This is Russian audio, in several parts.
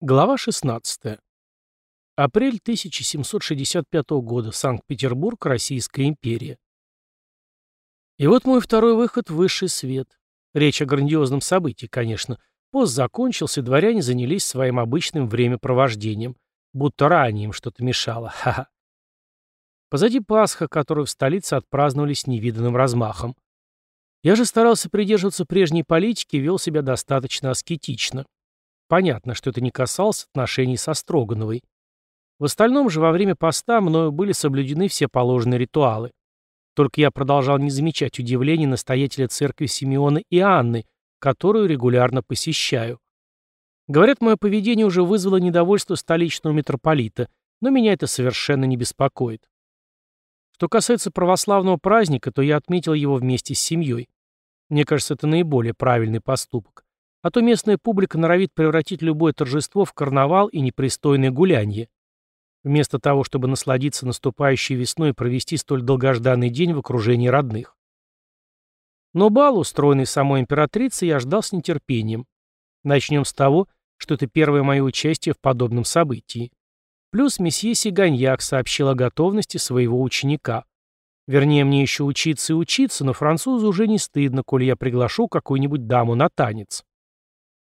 Глава 16. Апрель 1765 года. Санкт-Петербург, Российская империя. И вот мой второй выход в высший свет. Речь о грандиозном событии, конечно. Пост закончился, дворяне занялись своим обычным времяпровождением. Будто ранее им что-то мешало. Ха-ха. Позади Пасха, которую в столице отпраздновали с невиданным размахом. Я же старался придерживаться прежней политики и вел себя достаточно аскетично. Понятно, что это не касалось отношений со Строгановой. В остальном же во время поста мною были соблюдены все положенные ритуалы. Только я продолжал не замечать удивления настоятеля церкви Симеона и Анны, которую регулярно посещаю. Говорят, мое поведение уже вызвало недовольство столичного митрополита, но меня это совершенно не беспокоит. Что касается православного праздника, то я отметил его вместе с семьей. Мне кажется, это наиболее правильный поступок. А то местная публика норовит превратить любое торжество в карнавал и непристойное гулянье. Вместо того, чтобы насладиться наступающей весной и провести столь долгожданный день в окружении родных. Но бал, устроенный самой императрицей, я ждал с нетерпением. Начнем с того, что это первое мое участие в подобном событии. Плюс месье Сиганьяк сообщил о готовности своего ученика. Вернее, мне еще учиться и учиться, но французу уже не стыдно, коли я приглашу какую-нибудь даму на танец.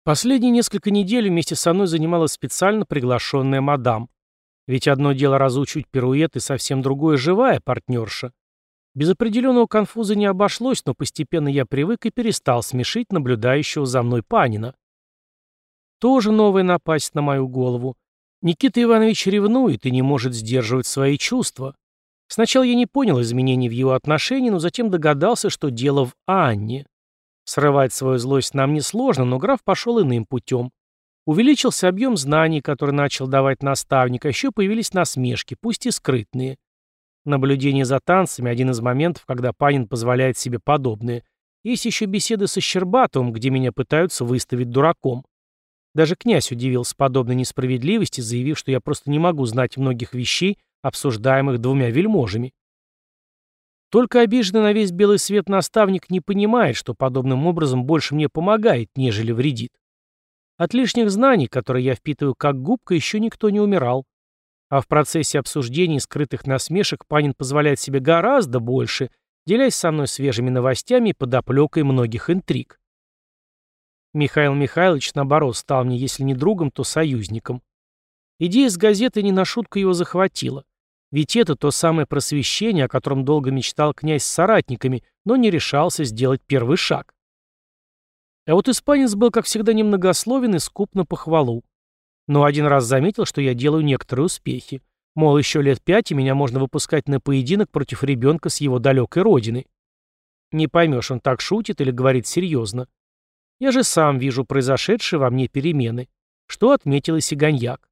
Последние несколько недель вместе со мной занималась специально приглашенная мадам. Ведь одно дело разучивать пируэт и совсем другое живая партнерша. Без определенного конфуза не обошлось, но постепенно я привык и перестал смешить наблюдающего за мной панина. Тоже новая напасть на мою голову. Никита Иванович ревнует и не может сдерживать свои чувства. Сначала я не понял изменений в его отношении, но затем догадался, что дело в Анне. Срывать свою злость нам несложно, но граф пошел иным путем. Увеличился объем знаний, который начал давать наставник, а еще появились насмешки, пусть и скрытные. Наблюдение за танцами – один из моментов, когда Панин позволяет себе подобное. Есть еще беседы со Щербатовым, где меня пытаются выставить дураком. Даже князь удивился подобной несправедливости, заявив, что я просто не могу знать многих вещей, обсуждаемых двумя вельможами. Только обиженный на весь белый свет наставник не понимает, что подобным образом больше мне помогает, нежели вредит. От лишних знаний, которые я впитываю как губка, еще никто не умирал. А в процессе обсуждений скрытых насмешек Панин позволяет себе гораздо больше, делясь со мной свежими новостями и подоплекой многих интриг. Михаил Михайлович, наоборот, стал мне, если не другом, то союзником. Идея с газетой не на шутку его захватила. Ведь это то самое просвещение, о котором долго мечтал князь с соратниками, но не решался сделать первый шаг. А вот испанец был, как всегда, немногословен и скуп на похвалу. Но один раз заметил, что я делаю некоторые успехи. Мол, еще лет пять, и меня можно выпускать на поединок против ребенка с его далекой родины. Не поймешь, он так шутит или говорит серьезно. Я же сам вижу произошедшие во мне перемены, что отметил и Сиганьяк.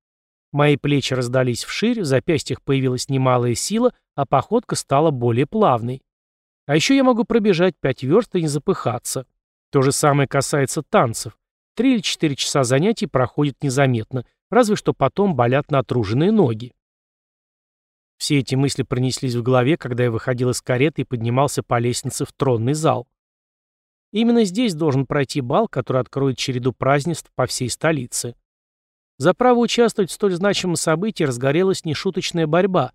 Мои плечи раздались вширь, в запястьях появилась немалая сила, а походка стала более плавной. А еще я могу пробежать пять верст и не запыхаться. То же самое касается танцев. Три или четыре часа занятий проходят незаметно, разве что потом болят натруженные ноги. Все эти мысли пронеслись в голове, когда я выходил из кареты и поднимался по лестнице в тронный зал. Именно здесь должен пройти бал, который откроет череду празднеств по всей столице. За право участвовать в столь значимом событии разгорелась нешуточная борьба.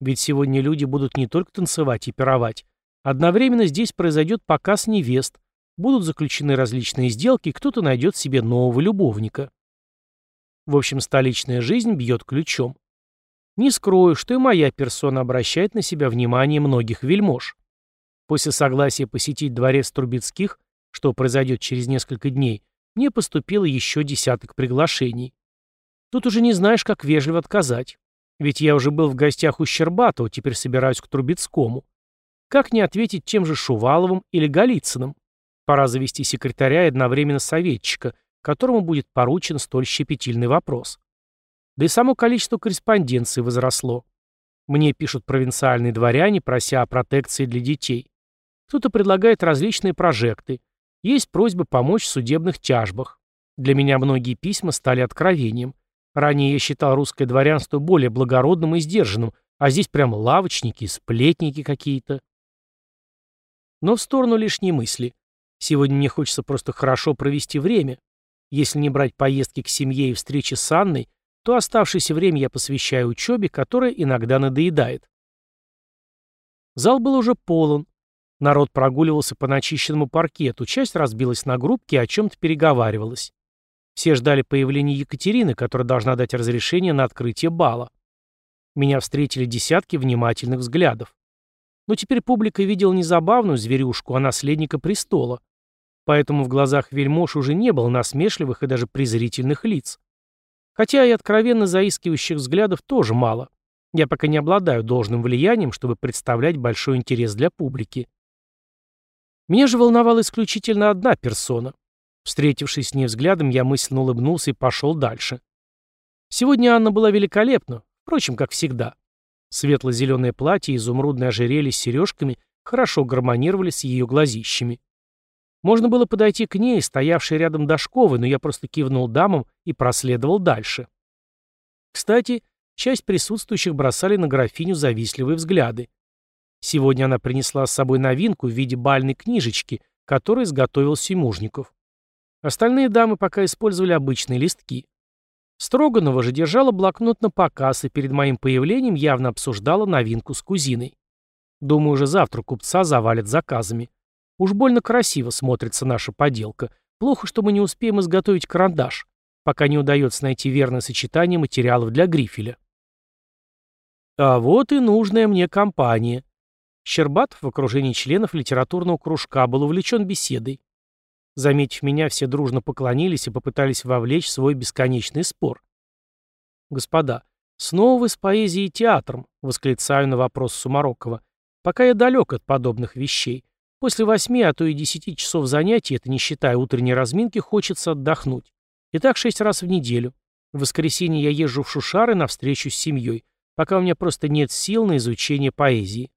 Ведь сегодня люди будут не только танцевать и пировать. Одновременно здесь произойдет показ невест, будут заключены различные сделки, кто-то найдет себе нового любовника. В общем, столичная жизнь бьет ключом. Не скрою, что и моя персона обращает на себя внимание многих вельмож. После согласия посетить дворец Трубецких, что произойдет через несколько дней, мне поступило еще десяток приглашений. Тут уже не знаешь, как вежливо отказать. Ведь я уже был в гостях у Щербатова, теперь собираюсь к Трубецкому. Как не ответить тем же Шуваловым или Голицыным? Пора завести секретаря и одновременно советчика, которому будет поручен столь щепетильный вопрос. Да и само количество корреспонденции возросло. Мне пишут провинциальные дворяне, прося о протекции для детей. Кто-то предлагает различные прожекты. Есть просьбы помочь в судебных тяжбах. Для меня многие письма стали откровением. Ранее я считал русское дворянство более благородным и сдержанным, а здесь прям лавочники, сплетники какие-то. Но в сторону лишней мысли. Сегодня мне хочется просто хорошо провести время. Если не брать поездки к семье и встречи с Анной, то оставшееся время я посвящаю учебе, которая иногда надоедает. Зал был уже полон. Народ прогуливался по начищенному паркету, часть разбилась на группки и о чем-то переговаривалась. Все ждали появления Екатерины, которая должна дать разрешение на открытие бала. Меня встретили десятки внимательных взглядов. Но теперь публика видела не забавную зверюшку, а наследника престола. Поэтому в глазах вельмож уже не было насмешливых и даже презрительных лиц. Хотя и откровенно заискивающих взглядов тоже мало. Я пока не обладаю должным влиянием, чтобы представлять большой интерес для публики. Меня же волновала исключительно одна персона. Встретившись с ней взглядом, я мысленно улыбнулся и пошел дальше. Сегодня Анна была великолепна, впрочем, как всегда. Светло-зеленое платье и изумрудное ожерелье с сережками хорошо гармонировали с ее глазищами. Можно было подойти к ней, стоявшей рядом Дашковой, но я просто кивнул дамам и проследовал дальше. Кстати, часть присутствующих бросали на графиню завистливые взгляды. Сегодня она принесла с собой новинку в виде бальной книжечки, которую изготовил Семужников. Остальные дамы пока использовали обычные листки. Строганова же держала блокнот на показ и перед моим появлением явно обсуждала новинку с кузиной. Думаю, уже завтра купца завалят заказами. Уж больно красиво смотрится наша поделка. Плохо, что мы не успеем изготовить карандаш, пока не удается найти верное сочетание материалов для грифеля. А вот и нужная мне компания. Щербатов в окружении членов литературного кружка был увлечен беседой. Заметив меня, все дружно поклонились и попытались вовлечь свой бесконечный спор. «Господа, снова вы с поэзией и театром», — восклицаю на вопрос Сумарокова. «Пока я далек от подобных вещей. После восьми, а то и десяти часов занятий, это не считая утренней разминки, хочется отдохнуть. И так шесть раз в неделю. В воскресенье я езжу в Шушары на встречу с семьей, пока у меня просто нет сил на изучение поэзии».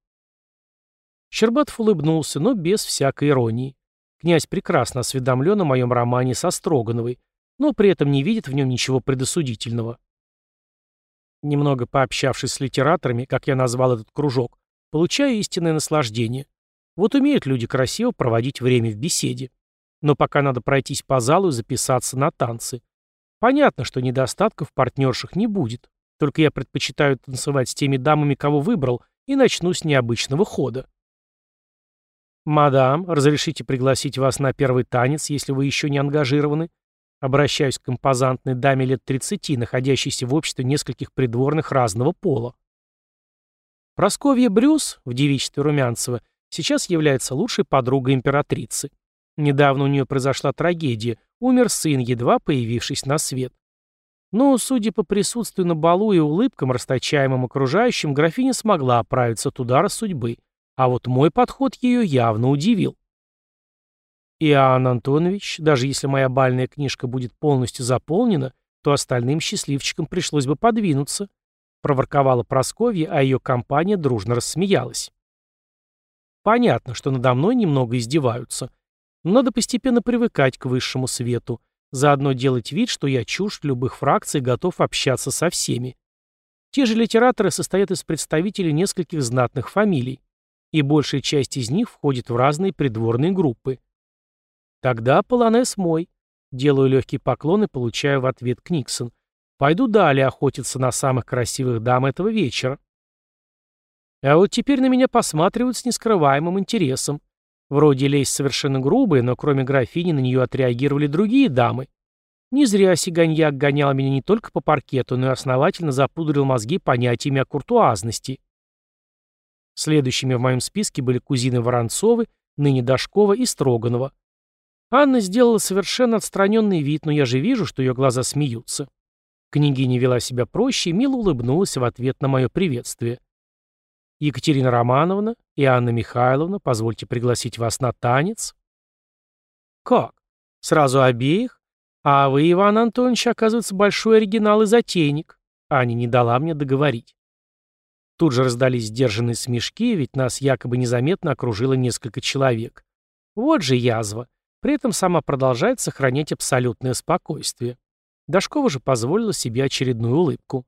Щербатов улыбнулся, но без всякой иронии. Князь прекрасно осведомлен о моем романе со Строгановой, но при этом не видит в нем ничего предосудительного. Немного пообщавшись с литераторами, как я назвал этот кружок, получаю истинное наслаждение. Вот умеют люди красиво проводить время в беседе. Но пока надо пройтись по залу и записаться на танцы. Понятно, что недостатков в партнерших не будет. Только я предпочитаю танцевать с теми дамами, кого выбрал, и начну с необычного хода. «Мадам, разрешите пригласить вас на первый танец, если вы еще не ангажированы?» Обращаюсь к композантной даме лет 30, находящейся в обществе нескольких придворных разного пола. Просковья Брюс, в девичестве Румянцева, сейчас является лучшей подругой императрицы. Недавно у нее произошла трагедия, умер сын, едва появившись на свет. Но, судя по присутствию на балу и улыбкам, расточаемым окружающим, графиня смогла оправиться от удара судьбы – а вот мой подход ее явно удивил. Иоанн Антонович, даже если моя бальная книжка будет полностью заполнена, то остальным счастливчикам пришлось бы подвинуться. Проворковала Просковья, а ее компания дружно рассмеялась. Понятно, что надо мной немного издеваются. Но надо постепенно привыкать к высшему свету. Заодно делать вид, что я чужд любых фракций готов общаться со всеми. Те же литераторы состоят из представителей нескольких знатных фамилий и большая часть из них входит в разные придворные группы. Тогда полонез мой. Делаю легкий поклон и получаю в ответ Книксон. Пойду далее охотиться на самых красивых дам этого вечера. А вот теперь на меня посматривают с нескрываемым интересом. Вроде лезть совершенно грубые, но кроме графини на нее отреагировали другие дамы. Не зря сиганьяк гонял меня не только по паркету, но и основательно запудрил мозги понятиями о куртуазности. Следующими в моем списке были кузины Воронцовы, ныне Дашкова и Строганова. Анна сделала совершенно отстраненный вид, но я же вижу, что ее глаза смеются. Княгиня вела себя проще и мило улыбнулась в ответ на мое приветствие. «Екатерина Романовна и Анна Михайловна, позвольте пригласить вас на танец». «Как? Сразу обеих? А вы, Иван Антонович, оказывается, большой оригинал и затейник». Аня не дала мне договорить. Тут же раздались сдержанные смешки, ведь нас якобы незаметно окружило несколько человек. Вот же язва. При этом сама продолжает сохранять абсолютное спокойствие. Дашкова же позволила себе очередную улыбку.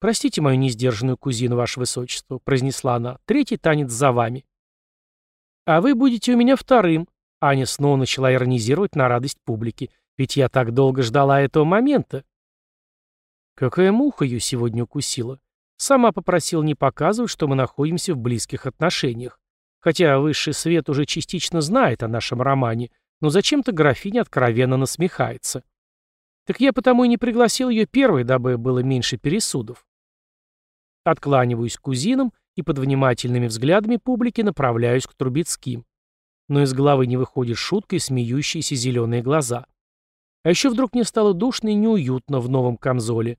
«Простите мою несдержанную кузину, ваше высочество», — произнесла она. «Третий танец за вами». «А вы будете у меня вторым», — Аня снова начала иронизировать на радость публики. Ведь я так долго ждала этого момента. Какая муха ее сегодня укусила. Сама попросила не показывать, что мы находимся в близких отношениях. Хотя высший свет уже частично знает о нашем романе, но зачем-то графиня откровенно насмехается. Так я потому и не пригласил ее первой, дабы было меньше пересудов. Откланиваюсь кузинам и под внимательными взглядами публики направляюсь к Трубецким. Но из головы не выходит шутка и смеющиеся зеленые глаза. А еще вдруг мне стало душно и неуютно в новом камзоле.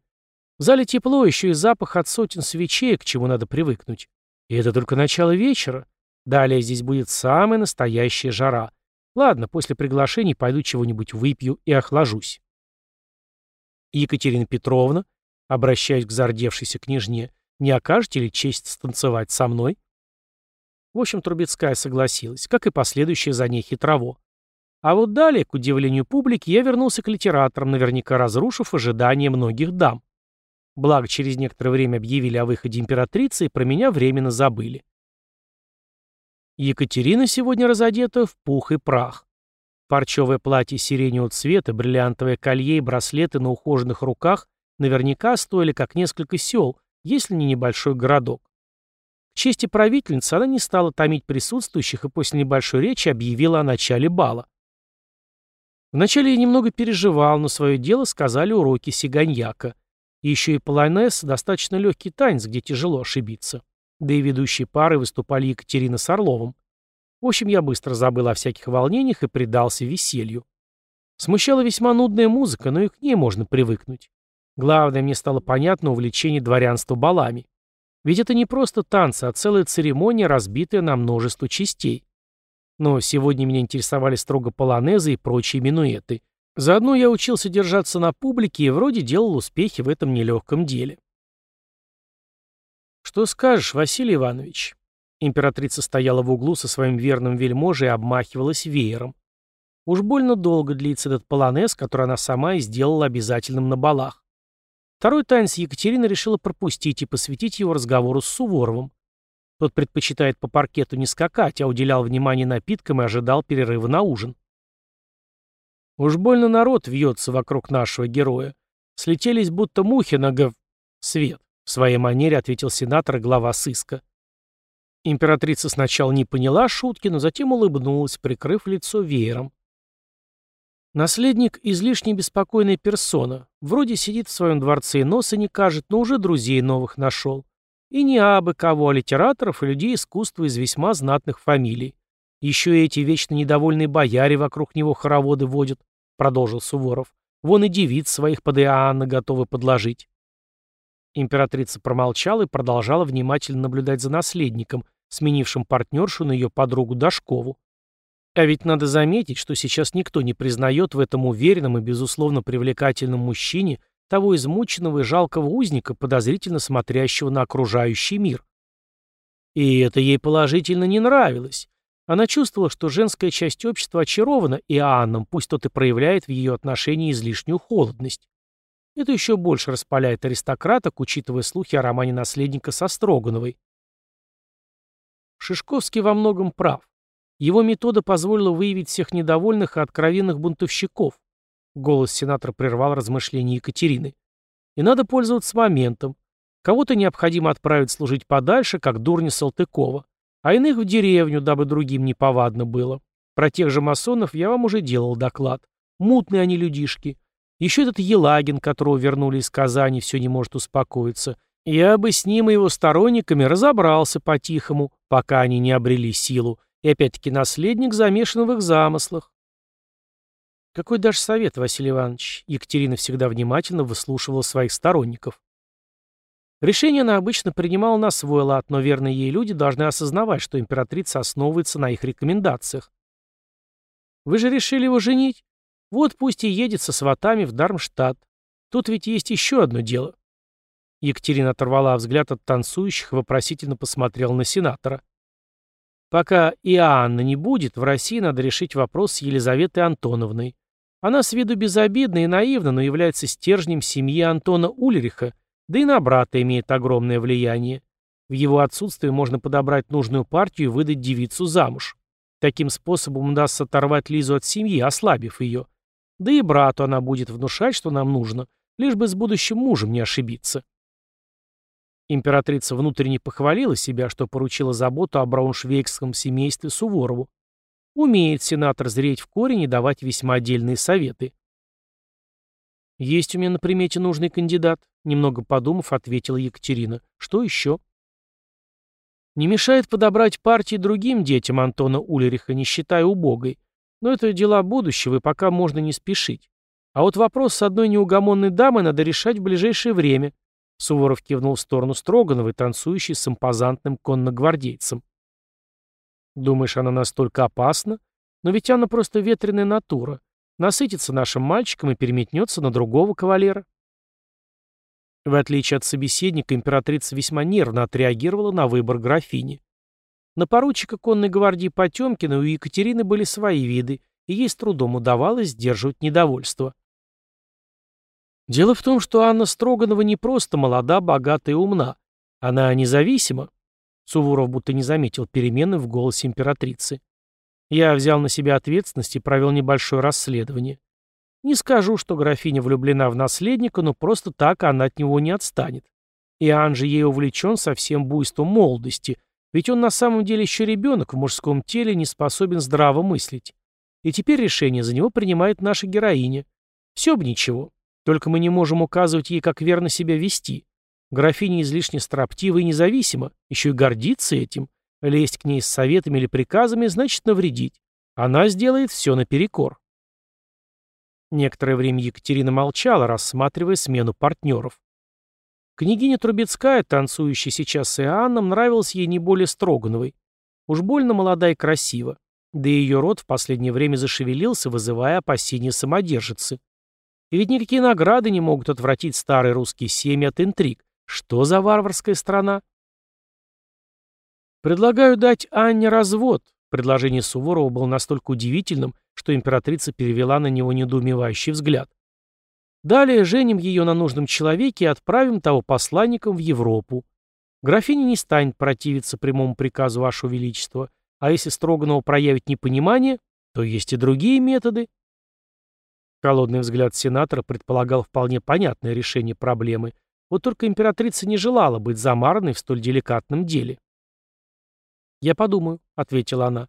В зале тепло, еще и запах от сотен свечей, к чему надо привыкнуть. И это только начало вечера. Далее здесь будет самая настоящая жара. Ладно, после приглашений пойду чего-нибудь выпью и охлажусь. Екатерина Петровна, обращаясь к зардевшейся княжне, не окажете ли честь станцевать со мной? В общем, Трубецкая согласилась, как и последующая за ней хитрово. А вот далее, к удивлению публики, я вернулся к литераторам, наверняка разрушив ожидания многих дам. Благо, через некоторое время объявили о выходе императрицы и про меня временно забыли. Екатерина сегодня разодета в пух и прах. Парчевое платье сиреневого цвета, бриллиантовое колье и браслеты на ухоженных руках наверняка стоили как несколько сел, если не небольшой городок. К чести правительницы она не стала томить присутствующих и после небольшой речи объявила о начале бала. Вначале я немного переживал, но свое дело сказали уроки сиганьяка. Еще и полонез – достаточно легкий танец, где тяжело ошибиться. Да и ведущие пары выступали Екатерина с Орловым. В общем, я быстро забыл о всяких волнениях и предался веселью. Смущала весьма нудная музыка, но и к ней можно привыкнуть. Главное, мне стало понятно увлечение дворянства балами. Ведь это не просто танцы, а целая церемония, разбитая на множество частей. Но сегодня меня интересовали строго полонезы и прочие минуэты. Заодно я учился держаться на публике и вроде делал успехи в этом нелегком деле. «Что скажешь, Василий Иванович?» Императрица стояла в углу со своим верным вельможей и обмахивалась веером. Уж больно долго длится этот полонез, который она сама и сделала обязательным на балах. Второй танец Екатерина решила пропустить и посвятить его разговору с Суворовым. Тот предпочитает по паркету не скакать, а уделял внимание напиткам и ожидал перерыва на ужин. Уж больно народ вьется вокруг нашего героя. Слетелись будто мухи на гов... свет. В своей манере ответил сенатор и глава сыска. Императрица сначала не поняла шутки, но затем улыбнулась, прикрыв лицо веером. Наследник – излишне беспокойная персона. Вроде сидит в своем дворце и носа не кажет, но уже друзей новых нашел. И не абы кого, а литераторов и людей искусства из весьма знатных фамилий. Еще и эти вечно недовольные бояре вокруг него хороводы водят, продолжил Суворов. Вон и девиц своих под Иоанна готовы подложить. Императрица промолчала и продолжала внимательно наблюдать за наследником, сменившим партнершу на ее подругу Дашкову. А ведь надо заметить, что сейчас никто не признает в этом уверенном и, безусловно, привлекательном мужчине того измученного и жалкого узника, подозрительно смотрящего на окружающий мир. И это ей положительно не нравилось. Она чувствовала, что женская часть общества очарована Иоанном, пусть тот и проявляет в ее отношении излишнюю холодность. Это еще больше распаляет аристократок, учитывая слухи о романе наследника со Строгановой. Шишковский во многом прав. Его метода позволила выявить всех недовольных и откровенных бунтовщиков, Голос сенатора прервал размышления Екатерины. И надо пользоваться моментом. Кого-то необходимо отправить служить подальше, как дурни Салтыкова, а иных в деревню, дабы другим не повадно было. Про тех же масонов я вам уже делал доклад. Мутные они людишки. Еще этот Елагин, которого вернули из Казани, все не может успокоиться. Я бы с ним и его сторонниками разобрался по-тихому, пока они не обрели силу. И опять-таки наследник замешан в их замыслах. «Какой дашь совет, Василий Иванович?» Екатерина всегда внимательно выслушивала своих сторонников. Решение она обычно принимала на свой лад, но верные ей люди должны осознавать, что императрица основывается на их рекомендациях. «Вы же решили его женить? Вот пусть и едет со сватами в Дармштадт. Тут ведь есть еще одно дело». Екатерина оторвала взгляд от танцующих и вопросительно посмотрела на сенатора. «Пока Иоанна не будет, в России надо решить вопрос с Елизаветой Антоновной. Она с виду безобидна и наивна, но является стержнем семьи Антона Ульриха, да и на брата имеет огромное влияние. В его отсутствие можно подобрать нужную партию и выдать девицу замуж. Таким способом удастся оторвать Лизу от семьи, ослабив ее. Да и брату она будет внушать, что нам нужно, лишь бы с будущим мужем не ошибиться. Императрица внутренне похвалила себя, что поручила заботу о брауншвейгском семействе Суворову. Умеет сенатор зреть в корень и давать весьма отдельные советы. «Есть у меня на примете нужный кандидат», — немного подумав, ответила Екатерина. «Что еще?» «Не мешает подобрать партии другим детям Антона Улериха, не считая убогой. Но это дела будущего, и пока можно не спешить. А вот вопрос с одной неугомонной дамой надо решать в ближайшее время», — Суворов кивнул в сторону Строгановой, танцующей с импозантным конногвардейцем. «Думаешь, она настолько опасна? Но ведь она просто ветреная натура насытится нашим мальчиком и переметнется на другого кавалера. В отличие от собеседника, императрица весьма нервно отреагировала на выбор графини. На поручика конной гвардии Потемкина у Екатерины были свои виды, и ей с трудом удавалось сдерживать недовольство. Дело в том, что Анна Строганова не просто молода, богата и умна. Она независима. Суворов будто не заметил перемены в голосе императрицы. Я взял на себя ответственность и провел небольшое расследование. Не скажу, что графиня влюблена в наследника, но просто так она от него не отстанет. И Анжи ей увлечен со всем буйством молодости, ведь он на самом деле еще ребенок в мужском теле не способен здраво мыслить. И теперь решение за него принимает наша героиня. Все бы ничего. Только мы не можем указывать ей, как верно себя вести. Графиня излишне строптива и независима, еще и гордится этим. Лезть к ней с советами или приказами значит навредить. Она сделает все наперекор. Некоторое время Екатерина молчала, рассматривая смену партнеров. Княгиня Трубецкая, танцующая сейчас с Иоанном, нравилась ей не более Строгановой. Уж больно молода и красива. Да и ее род в последнее время зашевелился, вызывая опасения самодержицы. И ведь никакие награды не могут отвратить старые русские семьи от интриг. Что за варварская страна? «Предлагаю дать Анне развод». Предложение Суворова было настолько удивительным, что императрица перевела на него недоумевающий взгляд. «Далее женим ее на нужном человеке и отправим того посланником в Европу. Графиня не станет противиться прямому приказу Вашего Величества, а если Строганова проявит непонимание, то есть и другие методы». Холодный взгляд сенатора предполагал вполне понятное решение проблемы, вот только императрица не желала быть замаранной в столь деликатном деле. «Я подумаю», — ответила она.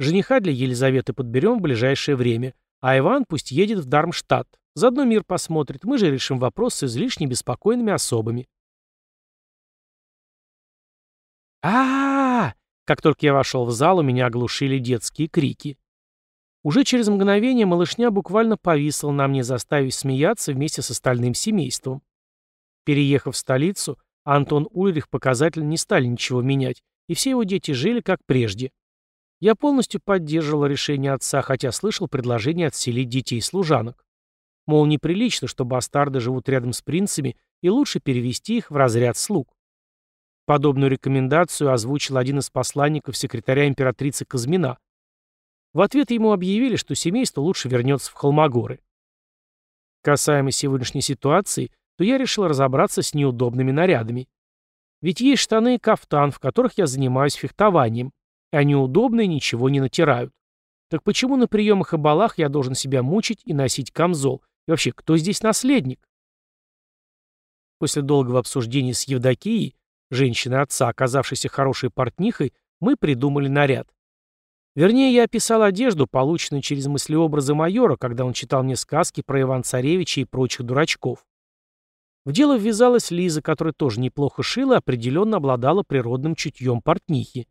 «Жениха для Елизаветы подберем в ближайшее время, а Иван пусть едет в Дармштадт. Заодно мир посмотрит, мы же решим вопрос с излишне беспокойными особами». а, Как только я вошел в зал, у меня оглушили детские крики. Уже через мгновение малышня буквально повисла на мне, заставив смеяться вместе с остальным семейством. Переехав в столицу, Антон Ульрих показательно не стали ничего менять, и все его дети жили как прежде. Я полностью поддерживал решение отца, хотя слышал предложение отселить детей-служанок. Мол, неприлично, что бастарды живут рядом с принцами, и лучше перевести их в разряд слуг. Подобную рекомендацию озвучил один из посланников секретаря императрицы Казмина. В ответ ему объявили, что семейство лучше вернется в Холмогоры. Касаемо сегодняшней ситуации, то я решил разобраться с неудобными нарядами. Ведь есть штаны и кафтан, в которых я занимаюсь фехтованием. Они удобные, ничего не натирают. Так почему на приемах и балах я должен себя мучить и носить камзол? И вообще, кто здесь наследник? После долгого обсуждения с Евдокией, женщиной отца, оказавшейся хорошей портнихой, мы придумали наряд. Вернее, я описал одежду, полученную через мыслеобразы майора, когда он читал мне сказки про Иван-Царевича и прочих дурачков. В дело ввязалась Лиза, которая тоже неплохо шила и определенно обладала природным чутьем портнихи.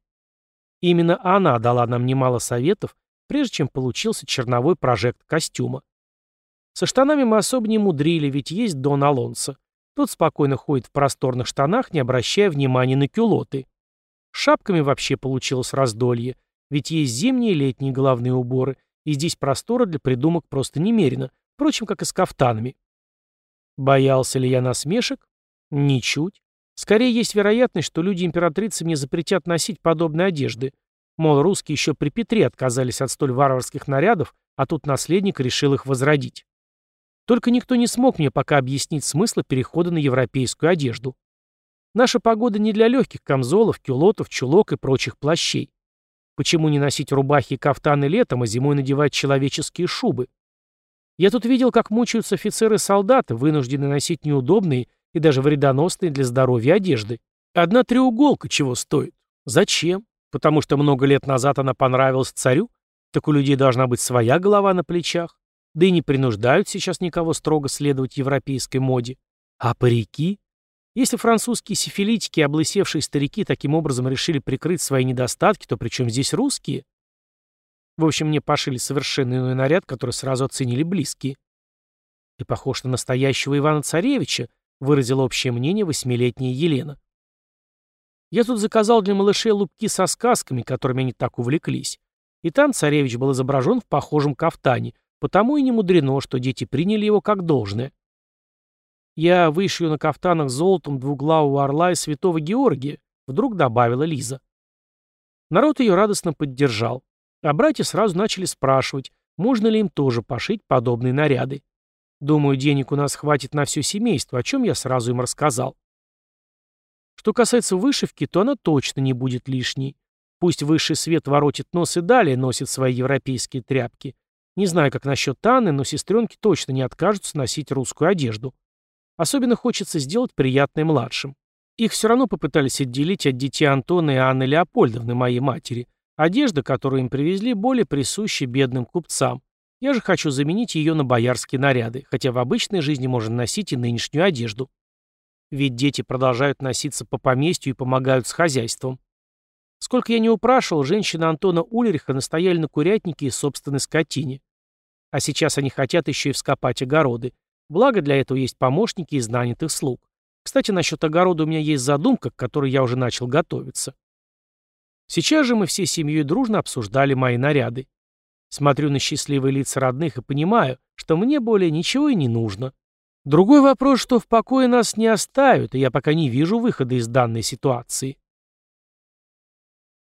Именно она дала нам немало советов, прежде чем получился черновой прожект костюма. Со штанами мы особо не мудрили, ведь есть Дон Алонсо. Тот спокойно ходит в просторных штанах, не обращая внимания на кюлоты. шапками вообще получилось раздолье, ведь есть зимние и летние головные уборы, и здесь простора для придумок просто немерено, впрочем, как и с кафтанами. Боялся ли я насмешек? Ничуть. Скорее есть вероятность, что люди императрицы мне запретят носить подобные одежды. Мол, русские еще при Петре отказались от столь варварских нарядов, а тут наследник решил их возродить. Только никто не смог мне пока объяснить смысл перехода на европейскую одежду. Наша погода не для легких камзолов, кюлотов, чулок и прочих плащей. Почему не носить рубахи и кафтаны летом, а зимой надевать человеческие шубы? Я тут видел, как мучаются офицеры-солдаты, вынуждены носить неудобные и даже вредоносные для здоровья одежды. Одна треуголка чего стоит? Зачем? Потому что много лет назад она понравилась царю? Так у людей должна быть своя голова на плечах. Да и не принуждают сейчас никого строго следовать европейской моде. А парики? Если французские сифилитики и облысевшие старики таким образом решили прикрыть свои недостатки, то при чем здесь русские? В общем, мне пошили совершенно иной наряд, который сразу оценили близкие. «Ты похож на настоящего Ивана-Царевича», — выразила общее мнение восьмилетняя Елена. Я тут заказал для малышей лупки со сказками, которыми они так увлеклись. И там царевич был изображен в похожем кафтане, потому и не мудрено, что дети приняли его как должное. Я вышью на кафтанах золотом двуглавого орла и святого Георгия, вдруг добавила Лиза. Народ ее радостно поддержал, а братья сразу начали спрашивать, можно ли им тоже пошить подобные наряды. Думаю, денег у нас хватит на все семейство, о чем я сразу им рассказал. Что касается вышивки, то она точно не будет лишней. Пусть высший свет воротит нос и далее носит свои европейские тряпки. Не знаю, как насчет Танны, но сестренки точно не откажутся носить русскую одежду. Особенно хочется сделать приятное младшим. Их все равно попытались отделить от детей Антона и Анны Леопольдовны, моей матери. Одежда, которую им привезли, более присуща бедным купцам. Я же хочу заменить ее на боярские наряды, хотя в обычной жизни можно носить и нынешнюю одежду. Ведь дети продолжают носиться по поместью и помогают с хозяйством. Сколько я не упрашивал, женщины Антона Ульриха настояли на курятнике и собственной скотине. А сейчас они хотят еще и вскопать огороды. Благо для этого есть помощники из нанятых слуг. Кстати, насчет огорода у меня есть задумка, к которой я уже начал готовиться. Сейчас же мы всей семьей дружно обсуждали мои наряды. Смотрю на счастливые лица родных и понимаю, что мне более ничего и не нужно. Другой вопрос, что в покое нас не оставят, и я пока не вижу выхода из данной ситуации.